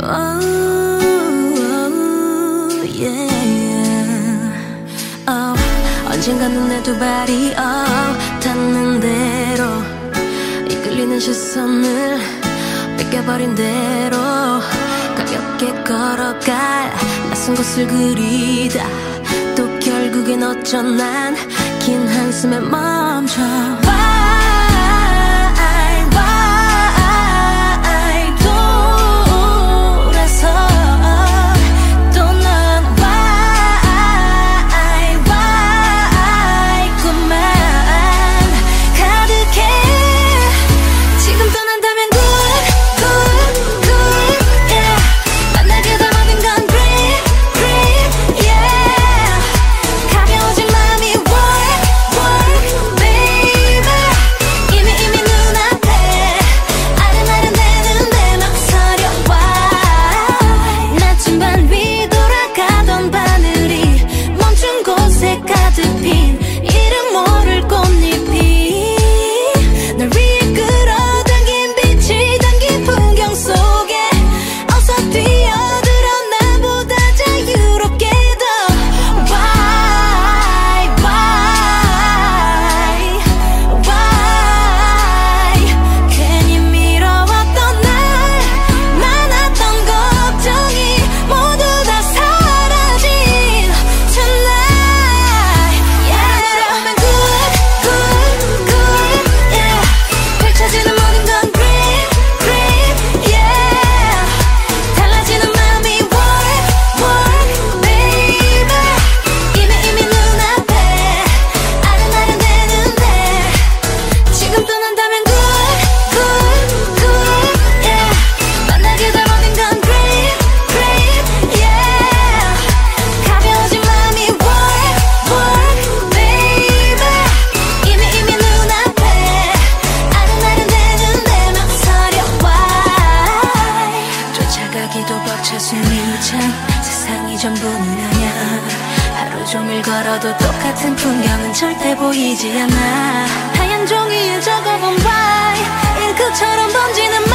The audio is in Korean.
Oh, oh, 언젠가 눈에 두 발이 oh, 닿는 대로 이끌리는 시선을 뺏겨버린 대로 가볍게 걸어갈 낯선 곳을 그리다 또 결국엔 어쩌난 긴 한숨에 멈춰 자기도 벅차순 이참 세상이 전부는 아냐 하루 종일 걸어도 똑같은 풍경은 절대 보이지 않아. 하얀 종이에 적어본 바이 잉크처럼 번지는